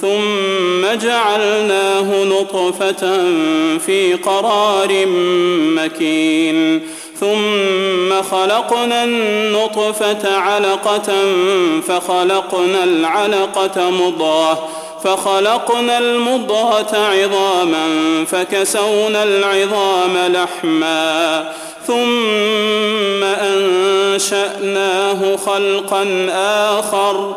ثم جعلناه نطفة في قرار مكين. ثم خلقنا النطفة علقة فخلقنا العلقة مضغة فخلقنا المضغة عظاما فكسونا العظام لحما. ثم أنشأناه خلقا آخر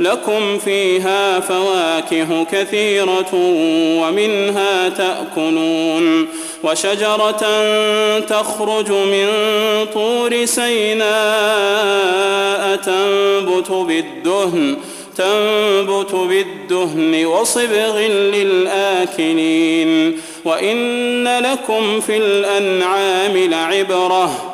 لكم فيها فواكه كثيرة ومنها تأكلون وشجرة تخرج من طور سيناء تنبت بالدهن تنبت بالدهن وصبغ للآكلين. وإن لكم في الأنعام لعبرةً